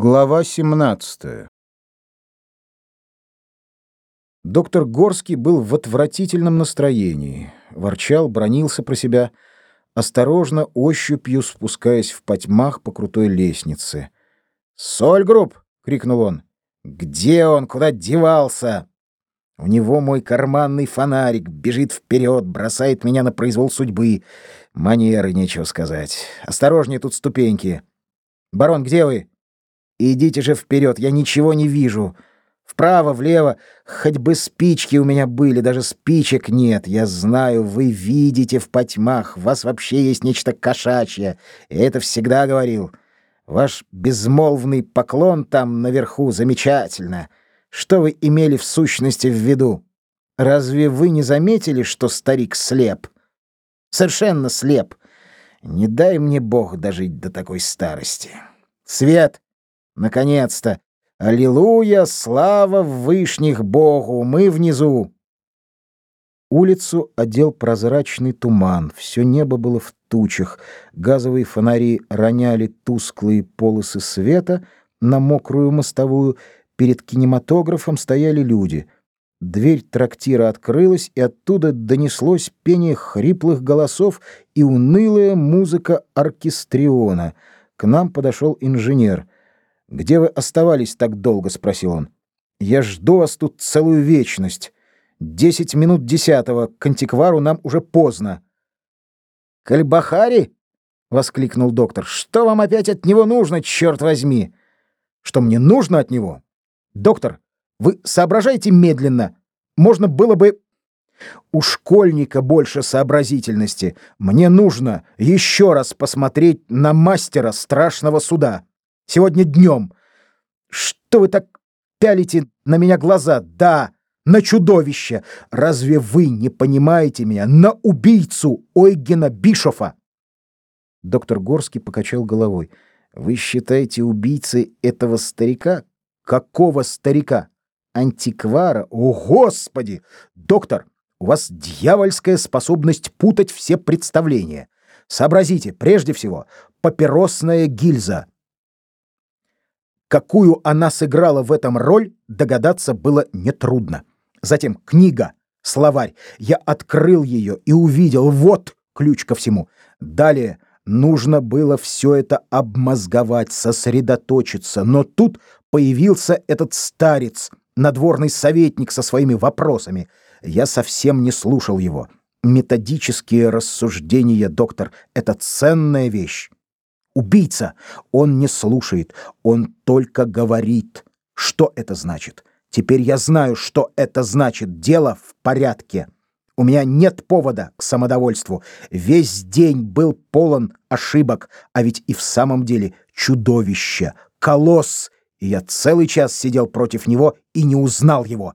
Глава 17. Доктор Горский был в отвратительном настроении, ворчал, бронился про себя, осторожно ощупью спускаясь в потьмах по крутой лестнице. «Сольгрупп!» — крикнул он. «Где он? Куда девался?» У него мой карманный фонарик бежит вперед, бросает меня на произвол судьбы. Манеры, нечего сказать. Осторожнее тут ступеньки. Барон, где вы? Идите же вперед, я ничего не вижу. Вправо, влево, хоть бы спички у меня были, даже спичек нет. Я знаю, вы видите в потьмах, в вас вообще есть нечто кошачье. И это всегда говорил. Ваш безмолвный поклон там наверху замечательно. Что вы имели в сущности в виду? Разве вы не заметили, что старик слеп? Совершенно слеп. Не дай мне Бог дожить до такой старости. Свет! Наконец-то! Аллилуйя! Слава в вышних Богу! Мы внизу!» Улицу одел прозрачный туман, все небо было в тучах, газовые фонари роняли тусклые полосы света на мокрую мостовую, перед кинематографом стояли люди. Дверь трактира открылась, и оттуда донеслось пение хриплых голосов и унылая музыка оркестриона. К нам подошел инженер — «Где вы оставались так долго?» — спросил он. «Я жду вас тут целую вечность. Десять минут десятого, к антиквару нам уже поздно». «Кальбахари?» — воскликнул доктор. «Что вам опять от него нужно, черт возьми?» «Что мне нужно от него?» «Доктор, вы соображаете медленно. Можно было бы...» «У школьника больше сообразительности. Мне нужно еще раз посмотреть на мастера страшного суда». Сегодня днем. Что вы так пялите на меня глаза? Да, на чудовище. Разве вы не понимаете меня? На убийцу Ойгена Бишофа. Доктор Горский покачал головой. Вы считаете убийцей этого старика? Какого старика? Антиквара? О, Господи! Доктор, у вас дьявольская способность путать все представления. Сообразите, прежде всего, папиросная гильза — Какую она сыграла в этом роль, догадаться было нетрудно. Затем книга, словарь. Я открыл ее и увидел, вот ключ ко всему. Далее нужно было все это обмозговать, сосредоточиться. Но тут появился этот старец, надворный советник со своими вопросами. Я совсем не слушал его. Методические рассуждения, доктор, — это ценная вещь. Убийца. Он не слушает, он только говорит. Что это значит? Теперь я знаю, что это значит. Дело в порядке. У меня нет повода к самодовольству. Весь день был полон ошибок, а ведь и в самом деле чудовище, колосс. И я целый час сидел против него и не узнал его.